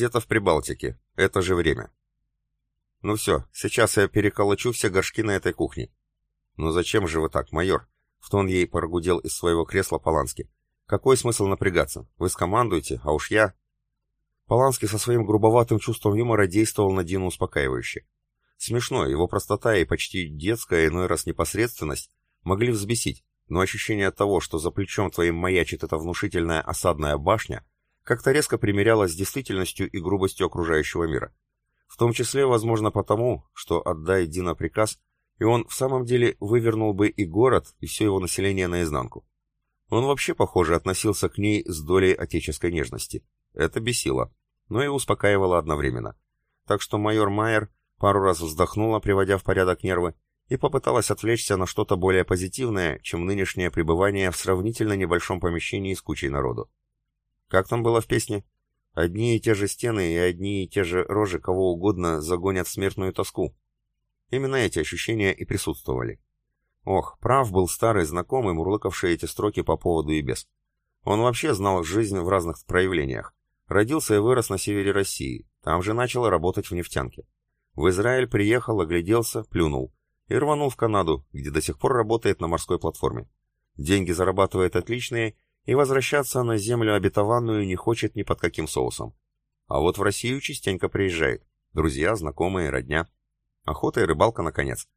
Где-то в Прибалтике. Это же время. Ну все, сейчас я переколочу все горшки на этой кухне. Ну зачем же вы так, майор? В тон ей прогудел из своего кресла Полански. Какой смысл напрягаться? Вы скомандуете, а уж я... Полански со своим грубоватым чувством юмора действовал на Дину успокаивающе. Смешно, его простота и почти детская иной раз непосредственность могли взбесить, но ощущение того, что за плечом твоим маячит эта внушительная осадная башня, как-то резко примерялось с действительностью и грубостью окружающего мира. В том числе, возможно, потому, что отдай Дина приказ, и он в самом деле вывернул бы и город, и все его население наизнанку. Он вообще, похоже, относился к ней с долей отеческой нежности. Это бесило но и успокаивала одновременно. Так что майор Майер пару раз вздохнула, приводя в порядок нервы, и попыталась отвлечься на что-то более позитивное, чем нынешнее пребывание в сравнительно небольшом помещении с кучей народу. Как там было в песне? Одни и те же стены и одни и те же рожи кого угодно загонят в смертную тоску. Именно эти ощущения и присутствовали. Ох, прав был старый знакомый, мурлыкавший эти строки по поводу и без. Он вообще знал жизнь в разных проявлениях, Родился и вырос на севере России, там же начал работать в нефтянке. В Израиль приехал, огляделся, плюнул и рванул в Канаду, где до сих пор работает на морской платформе. Деньги зарабатывает отличные и возвращаться на землю обетованную не хочет ни под каким соусом. А вот в Россию частенько приезжает. Друзья, знакомые, родня. Охота и рыбалка, наконец.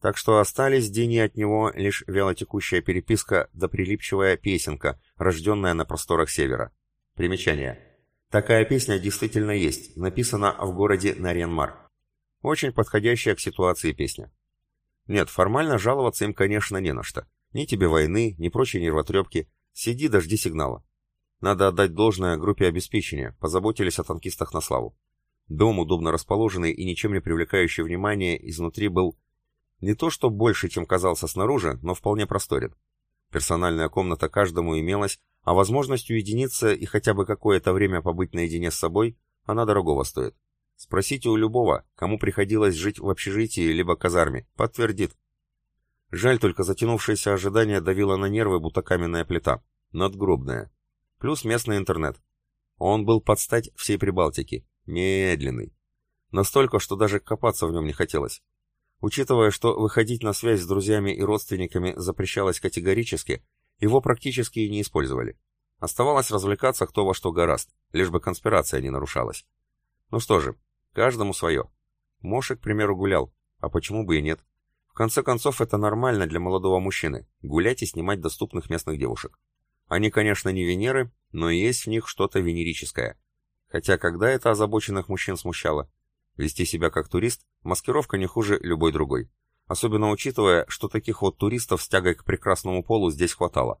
Так что остались Дени от него лишь вялотекущая переписка да прилипчивая песенка, рожденная на просторах севера. Примечание. Такая песня действительно есть, написана в городе Нарьянмар. Очень подходящая к ситуации песня. Нет, формально жаловаться им, конечно, не на что. Ни тебе войны, ни прочей нервотрепки. Сиди, дожди сигнала. Надо отдать должное группе обеспечения, позаботились о танкистах на славу. Дом, удобно расположенный и ничем не привлекающий внимания, изнутри был не то что больше, чем казался снаружи, но вполне просторен. Персональная комната каждому имелась, а возможность уединиться и хотя бы какое-то время побыть наедине с собой, она дорогого стоит. Спросите у любого, кому приходилось жить в общежитии либо казарме, подтвердит. Жаль только затянувшееся ожидание давило на нервы, будто каменная плита, надгробная. Плюс местный интернет. Он был под стать всей Прибалтике, медленный. Настолько, что даже копаться в нем не хотелось. Учитывая, что выходить на связь с друзьями и родственниками запрещалось категорически, его практически и не использовали. Оставалось развлекаться кто во что гораст, лишь бы конспирация не нарушалась. Ну что же, каждому свое. Мошек, к примеру, гулял, а почему бы и нет? В конце концов, это нормально для молодого мужчины – гулять и снимать доступных местных девушек. Они, конечно, не Венеры, но есть в них что-то венерическое. Хотя когда это озабоченных мужчин смущало? Вести себя как турист – маскировка не хуже любой другой особенно учитывая, что таких вот туристов с тягой к прекрасному полу здесь хватало.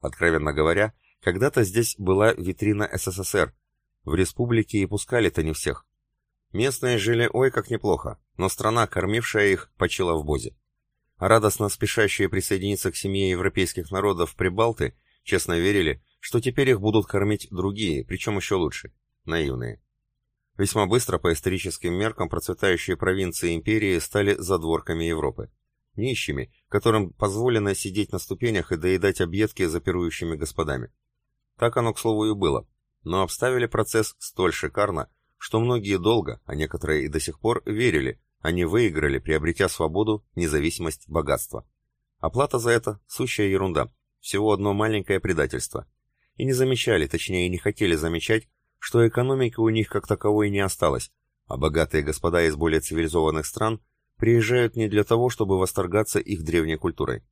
Откровенно говоря, когда-то здесь была витрина СССР, в республике и пускали-то не всех. Местные жили ой как неплохо, но страна, кормившая их, почила в бозе. Радостно спешащие присоединиться к семье европейских народов Прибалты честно верили, что теперь их будут кормить другие, причем еще лучше, наивные. Весьма быстро по историческим меркам процветающие провинции империи стали задворками Европы. Нищими, которым позволено сидеть на ступенях и доедать объедки за пирующими господами. Так оно, к слову, и было. Но обставили процесс столь шикарно, что многие долго, а некоторые и до сих пор, верили, они выиграли, приобретя свободу, независимость, богатство. Оплата за это – сущая ерунда, всего одно маленькое предательство. И не замечали, точнее не хотели замечать, что экономики у них как таковой не осталось, а богатые господа из более цивилизованных стран приезжают не для того, чтобы восторгаться их древней культурой.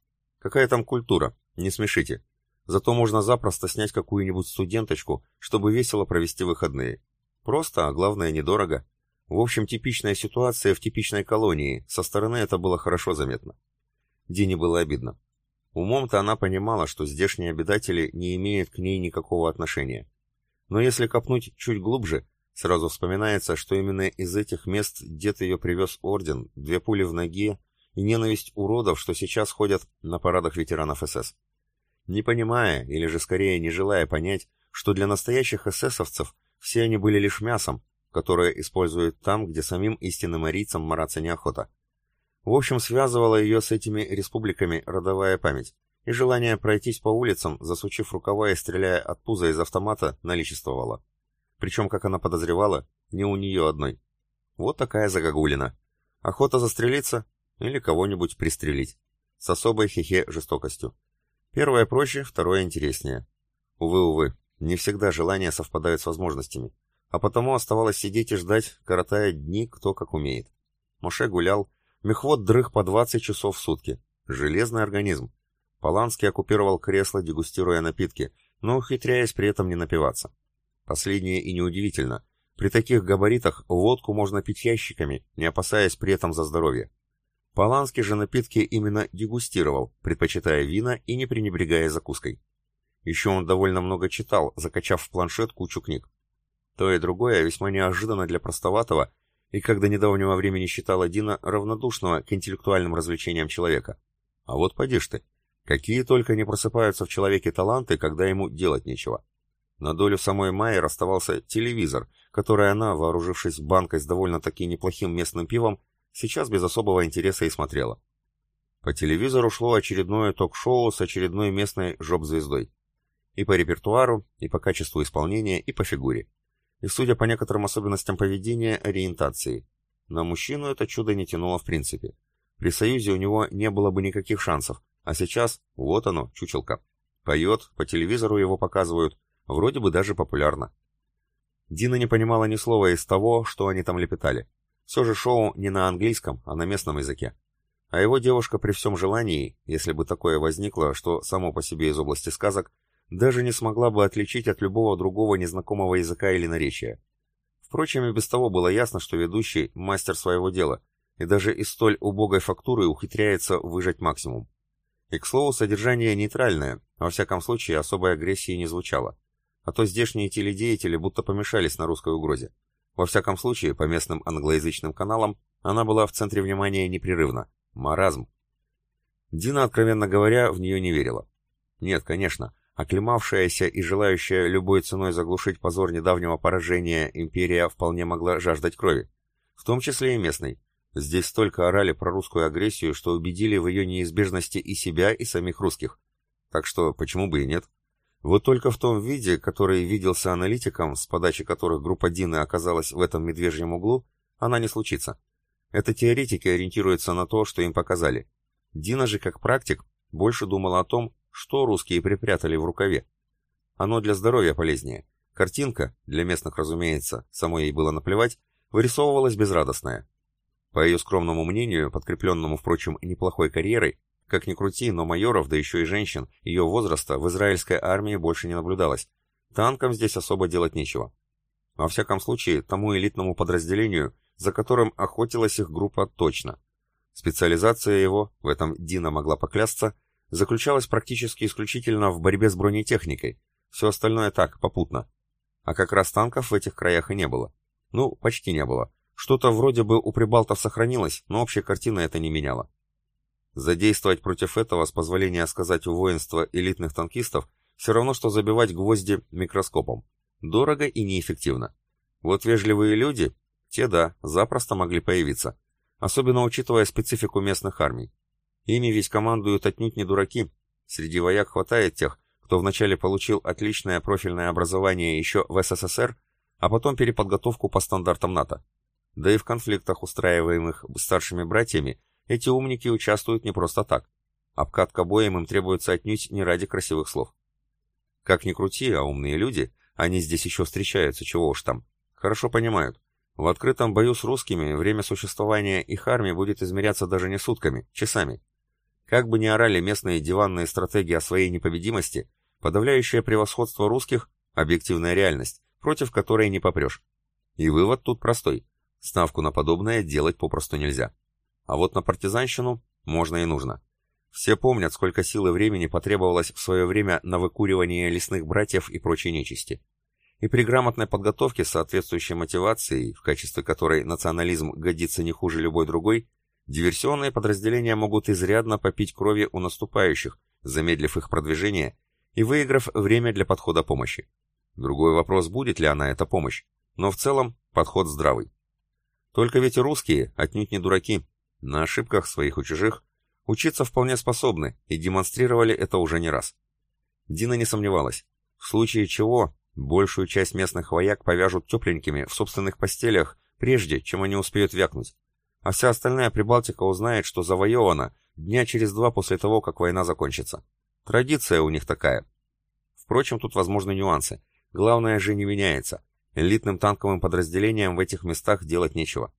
Какая там культура? Не смешите. Зато можно запросто снять какую-нибудь студенточку, чтобы весело провести выходные. Просто, а главное, недорого. В общем, типичная ситуация в типичной колонии, со стороны это было хорошо заметно. Дине было обидно. Умом-то она понимала, что здешние обитатели не имеют к ней никакого отношения. Но если копнуть чуть глубже, сразу вспоминается, что именно из этих мест дед ее привез орден, две пули в ноге и ненависть уродов, что сейчас ходят на парадах ветеранов СС. Не понимая, или же скорее не желая понять, что для настоящих эсэсовцев все они были лишь мясом, которое используют там, где самим истинным арийцам мараться неохота. В общем, связывала ее с этими республиками родовая память, и желание пройтись по улицам, засучив рукава и стреляя от пуза из автомата, наличествовало. причем, как она подозревала, не у нее одной. Вот такая загогулина. Охота застрелиться или кого-нибудь пристрелить. С особой хихе жестокостью. Первое проще, второе интереснее. Увы, увы, не всегда желания совпадают с возможностями. А потому оставалось сидеть и ждать, коротая дни кто как умеет. Моше гулял, мехвод дрых по 20 часов в сутки. Железный организм. Поланский оккупировал кресло, дегустируя напитки, но ухитряясь при этом не напиваться. Последнее и неудивительно. При таких габаритах водку можно пить ящиками, не опасаясь при этом за здоровье. Поланский же напитки именно дегустировал, предпочитая вина и не пренебрегая закуской. Еще он довольно много читал, закачав в планшет кучу книг. То и другое весьма неожиданно для простоватого и, как до недавнего времени считала Дина, равнодушного к интеллектуальным развлечениям человека. А вот поди ж ты, какие только не просыпаются в человеке таланты, когда ему делать нечего. На долю самой Майер оставался телевизор, который она, вооружившись банкой с довольно-таки неплохим местным пивом, сейчас без особого интереса и смотрела. По телевизору шло очередное ток-шоу с очередной местной жоп-звездой. И по репертуару, и по качеству исполнения, и по фигуре. И, судя по некоторым особенностям поведения, ориентации. На мужчину это чудо не тянуло в принципе. При союзе у него не было бы никаких шансов, а сейчас, вот оно, чучелка. Поет, по телевизору его показывают, Вроде бы даже популярно. Дина не понимала ни слова из того, что они там лепетали. Все же шоу не на английском, а на местном языке. А его девушка при всем желании, если бы такое возникло, что само по себе из области сказок, даже не смогла бы отличить от любого другого незнакомого языка или наречия. Впрочем, и без того было ясно, что ведущий – мастер своего дела, и даже из столь убогой фактуры ухитряется выжать максимум. И, к слову, содержание нейтральное, во всяком случае особой агрессии не звучало а то здешние теледеятели будто помешались на русской угрозе. Во всяком случае, по местным англоязычным каналам она была в центре внимания непрерывно. Маразм. Дина, откровенно говоря, в нее не верила. Нет, конечно, оклемавшаяся и желающая любой ценой заглушить позор недавнего поражения империя вполне могла жаждать крови. В том числе и местной. Здесь столько орали про русскую агрессию, что убедили в ее неизбежности и себя, и самих русских. Так что почему бы и нет? Вот только в том виде, который виделся аналитикам, с подачи которых группа Дины оказалась в этом медвежьем углу, она не случится. Это теоретики ориентируются на то, что им показали. Дина же, как практик, больше думала о том, что русские припрятали в рукаве. Оно для здоровья полезнее. Картинка, для местных, разумеется, самой ей было наплевать, вырисовывалась безрадостная. По ее скромному мнению, подкрепленному, впрочем, неплохой карьерой, как ни крути, но майоров, да еще и женщин, ее возраста в израильской армии больше не наблюдалось. Танкам здесь особо делать нечего. Во всяком случае, тому элитному подразделению, за которым охотилась их группа точно. Специализация его, в этом Дина могла поклясться, заключалась практически исключительно в борьбе с бронетехникой. Все остальное так, попутно. А как раз танков в этих краях и не было. Ну, почти не было. Что-то вроде бы у прибалтов сохранилось, но общая картина это не меняла. Задействовать против этого, с позволения сказать у воинства элитных танкистов, все равно, что забивать гвозди микроскопом. Дорого и неэффективно. Вот вежливые люди, те да, запросто могли появиться. Особенно учитывая специфику местных армий. Ими ведь командуют отнюдь не дураки. Среди вояк хватает тех, кто вначале получил отличное профильное образование еще в СССР, а потом переподготовку по стандартам НАТО. Да и в конфликтах, устраиваемых старшими братьями, эти умники участвуют не просто так. Обкатка боем им требуется отнюдь не ради красивых слов. Как ни крути, а умные люди, они здесь еще встречаются, чего уж там, хорошо понимают. В открытом бою с русскими время существования их армии будет измеряться даже не сутками, часами. Как бы ни орали местные диванные стратегии о своей непобедимости, подавляющее превосходство русских – объективная реальность, против которой не попрешь. И вывод тут простой. Ставку на подобное делать попросту нельзя. А вот на партизанщину можно и нужно. Все помнят, сколько сил и времени потребовалось в свое время на выкуривание лесных братьев и прочей нечисти. И при грамотной подготовке соответствующей мотивацией, в качестве которой национализм годится не хуже любой другой, диверсионные подразделения могут изрядно попить крови у наступающих, замедлив их продвижение и выиграв время для подхода помощи. Другой вопрос, будет ли она эта помощь, но в целом подход здравый. Только ведь русские отнюдь не дураки, на ошибках своих и чужих учиться вполне способны и демонстрировали это уже не раз. Дина не сомневалась. В случае чего, Большую часть местных вояк повяжут тепленькими в собственных постелях, прежде чем они успеют вякнуть. А вся остальная Прибалтика узнает, что завоевана дня через два после того, как война закончится. Традиция у них такая. Впрочем, тут возможны нюансы. Главное же не меняется. Элитным танковым подразделениям в этих местах делать нечего.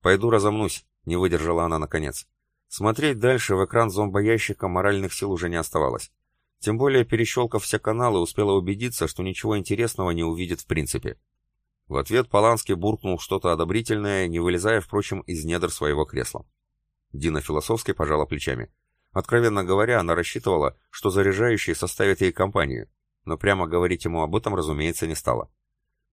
«Пойду разомнусь», — не выдержала она наконец. Смотреть дальше в экран зомбоящика моральных сил уже не оставалось. Тем более, перещелкав все каналы, успела убедиться, что ничего интересного не увидит в принципе. В ответ Поланский буркнул что-то одобрительное, не вылезая, впрочем, из недр своего кресла. Дина философски пожала плечами. Откровенно говоря, она рассчитывала, что заряжающий составит ей компанию, но прямо говорить ему об этом, разумеется, не стала.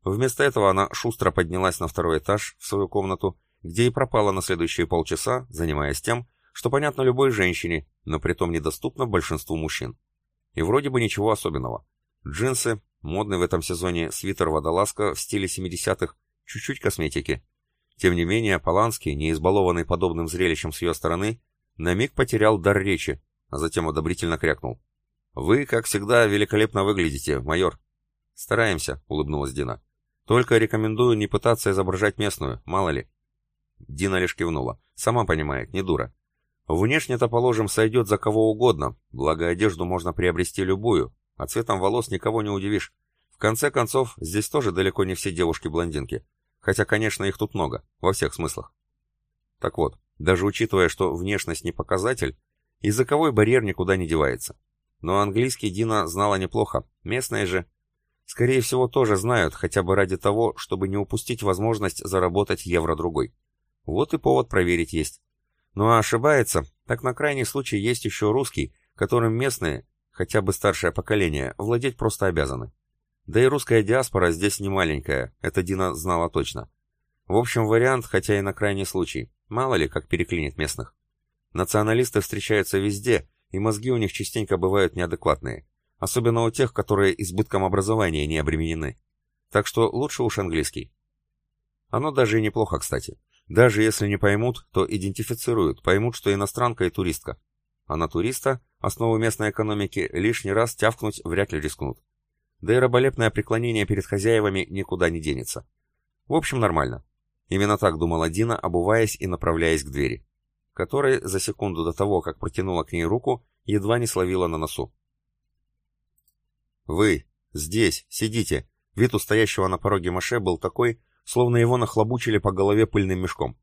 Вместо этого она шустро поднялась на второй этаж, в свою комнату, где и пропала на следующие полчаса, занимаясь тем, что понятно любой женщине, но притом недоступно большинству мужчин. И вроде бы ничего особенного. Джинсы, модный в этом сезоне свитер-водолазка в стиле 70-х, чуть-чуть косметики. Тем не менее, Поланский, не избалованный подобным зрелищем с ее стороны, на миг потерял дар речи, а затем одобрительно крякнул. «Вы, как всегда, великолепно выглядите, майор». «Стараемся», — улыбнулась Дина. «Только рекомендую не пытаться изображать местную, мало ли». Дина лишь кивнула. «Сама понимает, не дура. Внешне-то, положим, сойдет за кого угодно, благо одежду можно приобрести любую, а цветом волос никого не удивишь. В конце концов, здесь тоже далеко не все девушки-блондинки. Хотя, конечно, их тут много, во всех смыслах. Так вот, даже учитывая, что внешность не показатель, языковой барьер никуда не девается. Но английский Дина знала неплохо, местные же, скорее всего, тоже знают, хотя бы ради того, чтобы не упустить возможность заработать евро-другой. Вот и повод проверить есть. Ну а ошибается, так на крайний случай есть еще русский, которым местные, хотя бы старшее поколение, владеть просто обязаны. Да и русская диаспора здесь не маленькая, это Дина знала точно. В общем, вариант, хотя и на крайний случай. Мало ли, как переклинит местных. Националисты встречаются везде, и мозги у них частенько бывают неадекватные. Особенно у тех, которые избытком образования не обременены. Так что лучше уж английский. Оно даже и неплохо, кстати. Даже если не поймут, то идентифицируют, поймут, что иностранка и туристка. А на туриста, основу местной экономики, лишний раз тявкнуть вряд ли рискнут. Да и раболепное преклонение перед хозяевами никуда не денется. В общем, нормально. Именно так думала Дина, обуваясь и направляясь к двери, которой за секунду до того, как протянула к ней руку, едва не словила на носу. «Вы, здесь, сидите!» Вид у стоящего на пороге Маше был такой, словно его нахлобучили по голове пыльным мешком.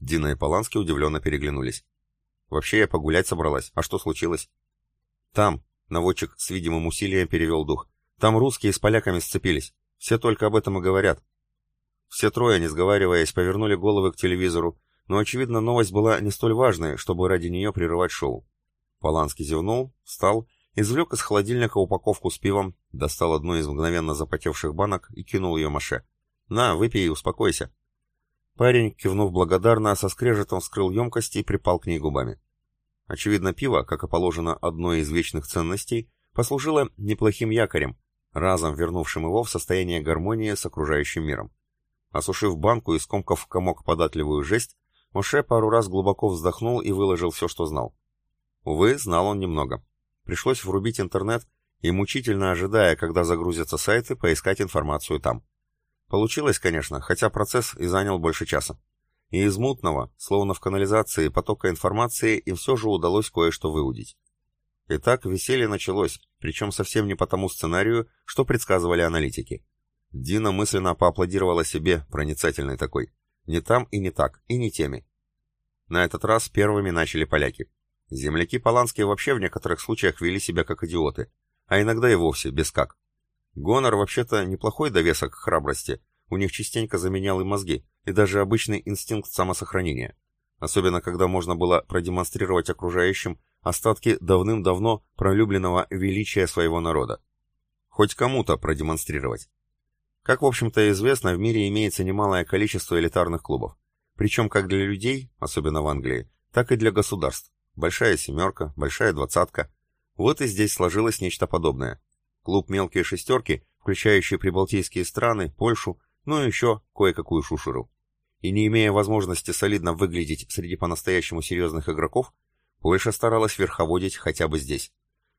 Дина и Поланский удивленно переглянулись. «Вообще я погулять собралась. А что случилось?» «Там», — наводчик с видимым усилием перевел дух, «там русские с поляками сцепились. Все только об этом и говорят». Все трое, не сговариваясь, повернули головы к телевизору, но, очевидно, новость была не столь важной, чтобы ради нее прерывать шоу. Поланский зевнул, встал, извлек из холодильника упаковку с пивом, достал одну из мгновенно запотевших банок и кинул ее Маше. «На, выпей и успокойся». Парень, кивнув благодарно, со скрежетом вскрыл емкость и припал к ней губами. Очевидно, пиво, как и положено одной из вечных ценностей, послужило неплохим якорем, разом вернувшим его в состояние гармонии с окружающим миром. Осушив банку и скомкав комок податливую жесть, Моше пару раз глубоко вздохнул и выложил все, что знал. Увы, знал он немного. Пришлось врубить интернет и, мучительно ожидая, когда загрузятся сайты, поискать информацию там. Получилось, конечно, хотя процесс и занял больше часа. И из мутного, словно в канализации, потока информации им все же удалось кое-что выудить. Итак, веселье началось, причем совсем не по тому сценарию, что предсказывали аналитики. Дина мысленно поаплодировала себе, проницательной такой. Не там и не так, и не теми. На этот раз первыми начали поляки. Земляки Поланские вообще в некоторых случаях вели себя как идиоты, а иногда и вовсе без как. Гонор вообще-то неплохой довесок к храбрости, у них частенько заменял и мозги, и даже обычный инстинкт самосохранения. Особенно, когда можно было продемонстрировать окружающим остатки давным-давно пролюбленного величия своего народа. Хоть кому-то продемонстрировать. Как, в общем-то, известно, в мире имеется немалое количество элитарных клубов. Причем как для людей, особенно в Англии, так и для государств. Большая семерка, большая двадцатка. Вот и здесь сложилось нечто подобное. Клуб «Мелкие шестерки», включающий прибалтийские страны, Польшу, ну и еще кое-какую шушеру. И не имея возможности солидно выглядеть среди по-настоящему серьезных игроков, Польша старалась верховодить хотя бы здесь.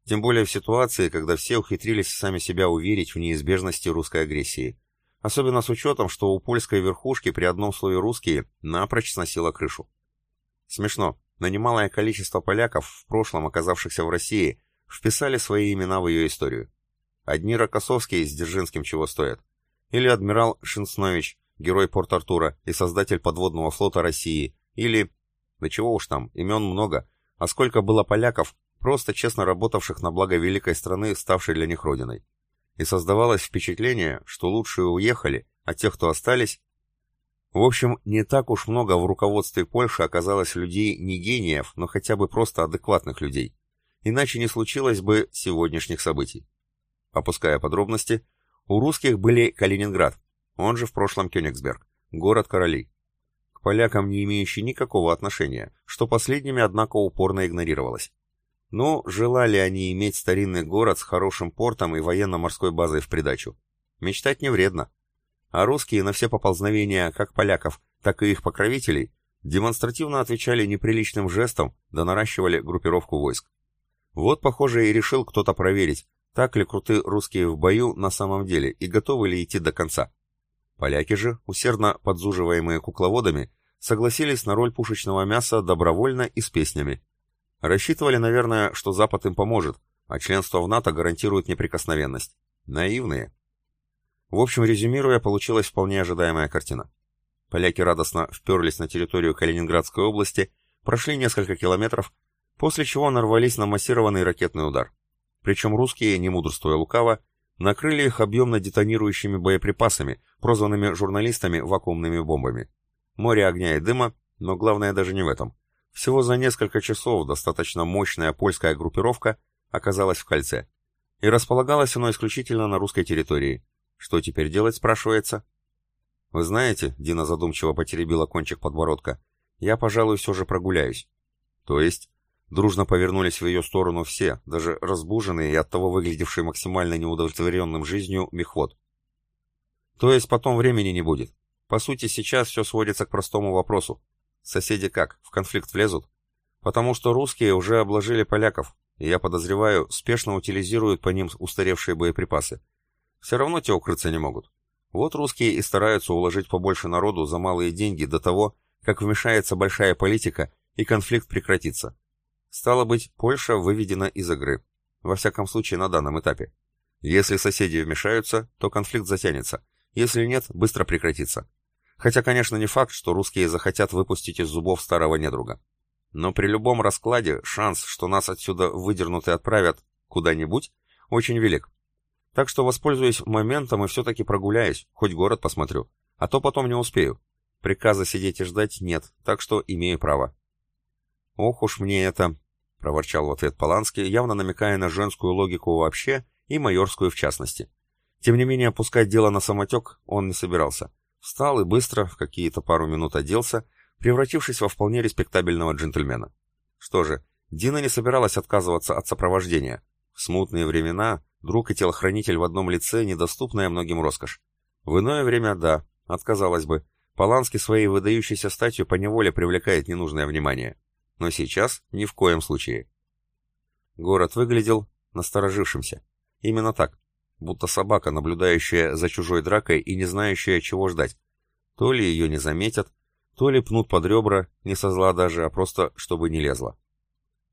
Тем более в ситуации, когда все ухитрились сами себя уверить в неизбежности русской агрессии. Особенно с учетом, что у польской верхушки при одном слове «русские» напрочь сносило крышу. Смешно, но немалое количество поляков, в прошлом оказавшихся в России, вписали свои имена в ее историю. Одни Рокоссовский с Дзержинским чего стоят. Или адмирал Шинснович, герой Порт-Артура и создатель подводного флота России. Или... Да чего уж там, имен много. А сколько было поляков, просто честно работавших на благо великой страны, ставшей для них родиной. И создавалось впечатление, что лучшие уехали, а тех, кто остались... В общем, не так уж много в руководстве Польши оказалось людей не гениев, но хотя бы просто адекватных людей. Иначе не случилось бы сегодняшних событий. Опуская подробности, у русских были Калининград, он же в прошлом Кёнигсберг, город королей. К полякам не имеющий никакого отношения, что последними, однако, упорно игнорировалось. Ну, желали они иметь старинный город с хорошим портом и военно-морской базой в придачу. Мечтать не вредно. А русские на все поползновения как поляков, так и их покровителей демонстративно отвечали неприличным жестом, да наращивали группировку войск. Вот, похоже, и решил кто-то проверить, так ли круты русские в бою на самом деле и готовы ли идти до конца. Поляки же, усердно подзуживаемые кукловодами, согласились на роль пушечного мяса добровольно и с песнями. Рассчитывали, наверное, что Запад им поможет, а членство в НАТО гарантирует неприкосновенность. Наивные. В общем, резюмируя, получилась вполне ожидаемая картина. Поляки радостно вперлись на территорию Калининградской области, прошли несколько километров, после чего нарвались на массированный ракетный удар. Причем русские, не мудрствуя лукаво, накрыли их объемно детонирующими боеприпасами, прозванными журналистами вакуумными бомбами. Море огня и дыма, но главное даже не в этом. Всего за несколько часов достаточно мощная польская группировка оказалась в кольце. И располагалась оно исключительно на русской территории. Что теперь делать, спрашивается? Вы знаете, Дина задумчиво потеребила кончик подбородка, я, пожалуй, все же прогуляюсь. То есть, Дружно повернулись в ее сторону все, даже разбуженные и оттого выглядевшие максимально неудовлетворенным жизнью мехвод. То есть потом времени не будет. По сути, сейчас все сводится к простому вопросу. Соседи как, в конфликт влезут? Потому что русские уже обложили поляков, и я подозреваю, спешно утилизируют по ним устаревшие боеприпасы. Все равно те укрыться не могут. Вот русские и стараются уложить побольше народу за малые деньги до того, как вмешается большая политика и конфликт прекратится. Стало быть, Польша выведена из игры. Во всяком случае, на данном этапе. Если соседи вмешаются, то конфликт затянется. Если нет, быстро прекратится. Хотя, конечно, не факт, что русские захотят выпустить из зубов старого недруга. Но при любом раскладе шанс, что нас отсюда выдернут и отправят куда-нибудь, очень велик. Так что воспользуюсь моментом и все-таки прогуляюсь, хоть город посмотрю. А то потом не успею. Приказа сидеть и ждать нет, так что имею право. Ох уж мне это, проворчал в ответ Поланский, явно намекая на женскую логику вообще и майорскую в частности. Тем не менее, опускать дело на самотек он не собирался. Встал и быстро, в какие-то пару минут оделся, превратившись во вполне респектабельного джентльмена. Что же, Дина не собиралась отказываться от сопровождения. В смутные времена друг и телохранитель в одном лице недоступная многим роскошь. В иное время, да, отказалась бы. Поланский своей выдающейся статью поневоле привлекает ненужное внимание но сейчас ни в коем случае. Город выглядел насторожившимся. Именно так, будто собака, наблюдающая за чужой дракой и не знающая, чего ждать. То ли ее не заметят, то ли пнут под ребра, не со зла даже, а просто, чтобы не лезла.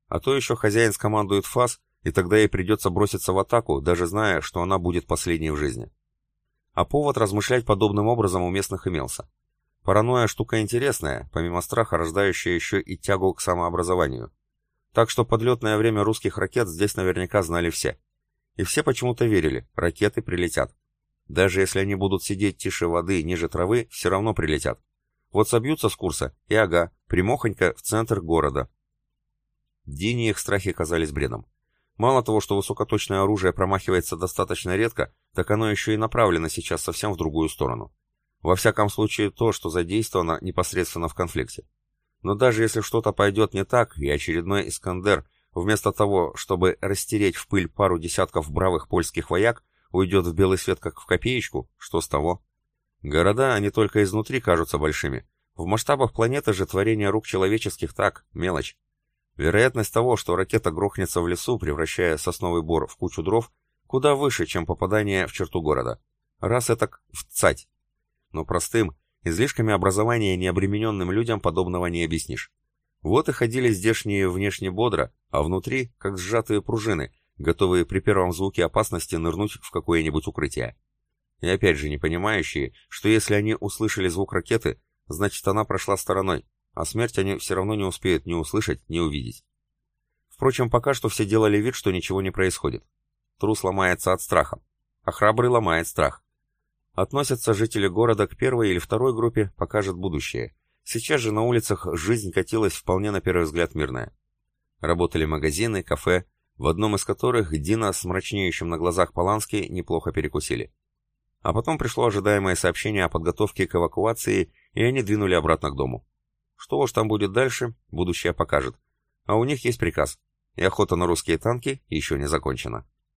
А то еще хозяин скомандует фас, и тогда ей придется броситься в атаку, даже зная, что она будет последней в жизни. А повод размышлять подобным образом у местных имелся. Паранойя штука интересная, помимо страха рождающая еще и тягу к самообразованию. Так что подлетное время русских ракет здесь наверняка знали все. И все почему-то верили, ракеты прилетят. Даже если они будут сидеть тише воды, ниже травы, все равно прилетят. Вот собьются с курса, и ага, примохонько в центр города. Дине их страхи казались бредом. Мало того, что высокоточное оружие промахивается достаточно редко, так оно еще и направлено сейчас совсем в другую сторону. Во всяком случае, то, что задействовано непосредственно в конфликте. Но даже если что-то пойдет не так, и очередной Искандер, вместо того, чтобы растереть в пыль пару десятков бравых польских вояк, уйдет в белый свет как в копеечку, что с того? Города, они только изнутри кажутся большими. В масштабах планеты же творение рук человеческих так, мелочь. Вероятность того, что ракета грохнется в лесу, превращая сосновый бор в кучу дров, куда выше, чем попадание в черту города. Раз это в цать. Но простым, излишками образования необремененным людям подобного не объяснишь. Вот и ходили здешние внешне бодро, а внутри, как сжатые пружины, готовые при первом звуке опасности нырнуть в какое-нибудь укрытие. И опять же не понимающие, что если они услышали звук ракеты, значит она прошла стороной, а смерть они все равно не успеют ни услышать, ни увидеть. Впрочем, пока что все делали вид, что ничего не происходит. Трус ломается от страха, а храбрый ломает страх. Относятся жители города к первой или второй группе, покажет будущее. Сейчас же на улицах жизнь катилась вполне на первый взгляд мирная. Работали магазины, кафе, в одном из которых Дина с мрачнеющим на глазах Полански неплохо перекусили. А потом пришло ожидаемое сообщение о подготовке к эвакуации, и они двинули обратно к дому. Что уж там будет дальше, будущее покажет. А у них есть приказ, и охота на русские танки еще не закончена.